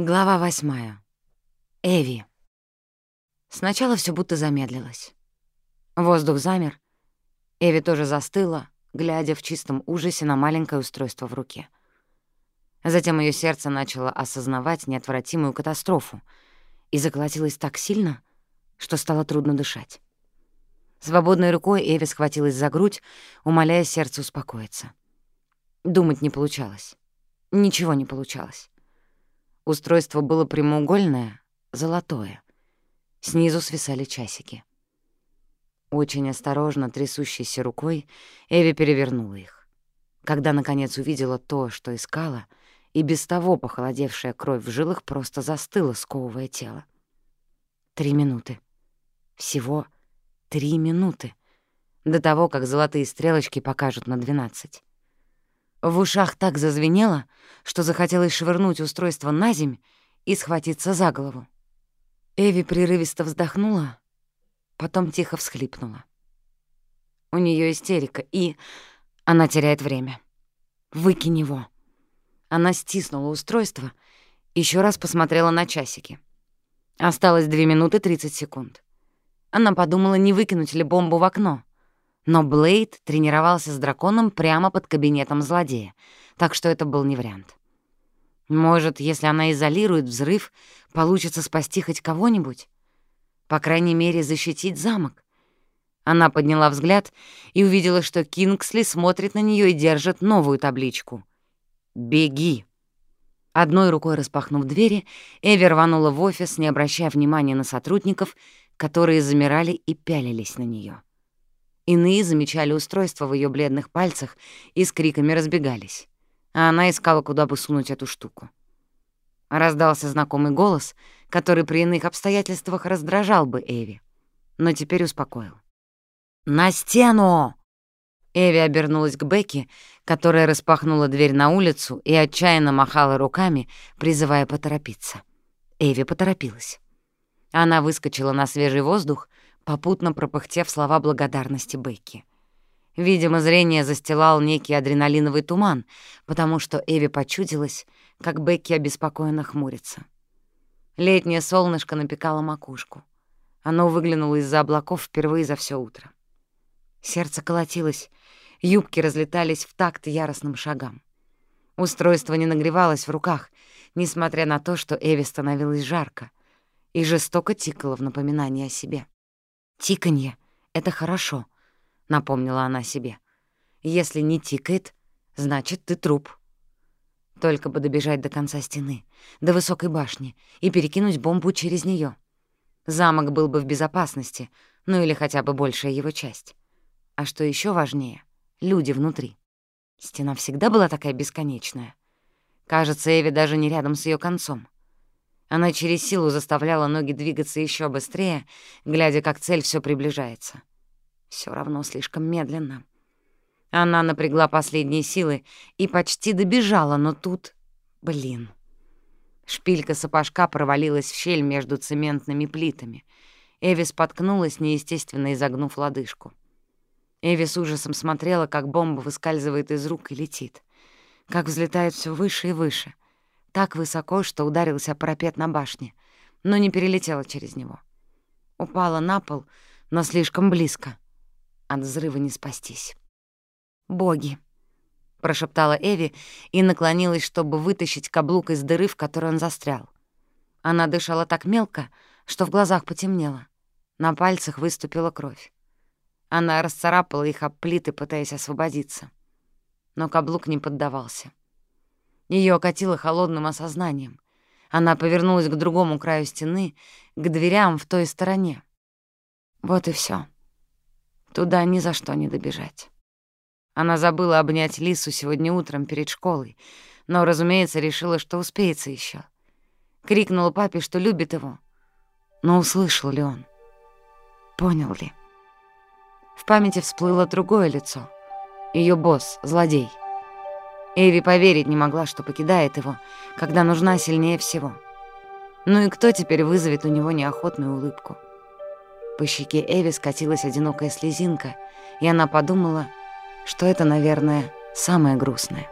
Глава восьмая. Эви. Сначала все будто замедлилось. Воздух замер. Эви тоже застыла, глядя в чистом ужасе на маленькое устройство в руке. Затем ее сердце начало осознавать неотвратимую катастрофу и заколотилось так сильно, что стало трудно дышать. Свободной рукой Эви схватилась за грудь, умоляя сердце успокоиться. Думать не получалось. Ничего не получалось. Устройство было прямоугольное, золотое. Снизу свисали часики. Очень осторожно, трясущейся рукой, Эви перевернула их. Когда, наконец, увидела то, что искала, и без того похолодевшая кровь в жилах просто застыла, сковывая тело. Три минуты. Всего три минуты. До того, как золотые стрелочки покажут на двенадцать. В ушах так зазвенело, что захотелось швырнуть устройство на земь и схватиться за голову. Эви прерывисто вздохнула, потом тихо всхлипнула. У нее истерика, и она теряет время. Выкинь его. Она стиснула устройство, еще раз посмотрела на часики. Осталось 2 минуты 30 секунд. Она подумала, не выкинуть ли бомбу в окно. Но Блейд тренировался с драконом прямо под кабинетом злодея, так что это был не вариант. Может, если она изолирует взрыв, получится спасти хоть кого-нибудь? По крайней мере, защитить замок. Она подняла взгляд и увидела, что Кингсли смотрит на нее и держит новую табличку. «Беги!» Одной рукой распахнув двери, Эви рванула в офис, не обращая внимания на сотрудников, которые замирали и пялились на нее. Иные замечали устройство в ее бледных пальцах и с криками разбегались. А она искала, куда бы сунуть эту штуку. Раздался знакомый голос, который при иных обстоятельствах раздражал бы Эви, но теперь успокоил. «На стену!» Эви обернулась к Бекки, которая распахнула дверь на улицу и отчаянно махала руками, призывая поторопиться. Эви поторопилась. Она выскочила на свежий воздух, попутно пропыхтев слова благодарности Бекки. Видимо, зрение застилал некий адреналиновый туман, потому что Эви почудилась, как Бекки обеспокоенно хмурится. Летнее солнышко напекало макушку. Оно выглянуло из-за облаков впервые за все утро. Сердце колотилось, юбки разлетались в такт яростным шагам. Устройство не нагревалось в руках, несмотря на то, что Эви становилось жарко, и жестоко тикало в напоминание о себе. «Тиканье — это хорошо», — напомнила она себе. «Если не тикает, значит, ты труп». Только бы добежать до конца стены, до высокой башни, и перекинуть бомбу через нее. Замок был бы в безопасности, ну или хотя бы большая его часть. А что еще важнее — люди внутри. Стена всегда была такая бесконечная. Кажется, Эви даже не рядом с ее концом. Она через силу заставляла ноги двигаться еще быстрее, глядя, как цель все приближается. Все равно слишком медленно. Она напрягла последние силы и почти добежала, но тут... Блин. Шпилька сапожка провалилась в щель между цементными плитами. Эви споткнулась, неестественно изогнув лодыжку. Эви с ужасом смотрела, как бомба выскальзывает из рук и летит. Как взлетает все выше и выше — так высоко, что ударился парапет на башне, но не перелетела через него. Упала на пол, но слишком близко. От взрыва не спастись. «Боги!» — прошептала Эви и наклонилась, чтобы вытащить каблук из дыры, в которой он застрял. Она дышала так мелко, что в глазах потемнело. На пальцах выступила кровь. Она расцарапала их об плиты, пытаясь освободиться. Но каблук не поддавался. Ее окатило холодным осознанием. Она повернулась к другому краю стены, к дверям в той стороне. Вот и все. Туда ни за что не добежать. Она забыла обнять Лису сегодня утром перед школой, но, разумеется, решила, что успеется еще. Крикнула папе, что любит его. Но услышал ли он? Понял ли? В памяти всплыло другое лицо. Ее босс, злодей — Эви поверить не могла, что покидает его, когда нужна сильнее всего. Ну и кто теперь вызовет у него неохотную улыбку? По щеке Эви скатилась одинокая слезинка, и она подумала, что это, наверное, самое грустное.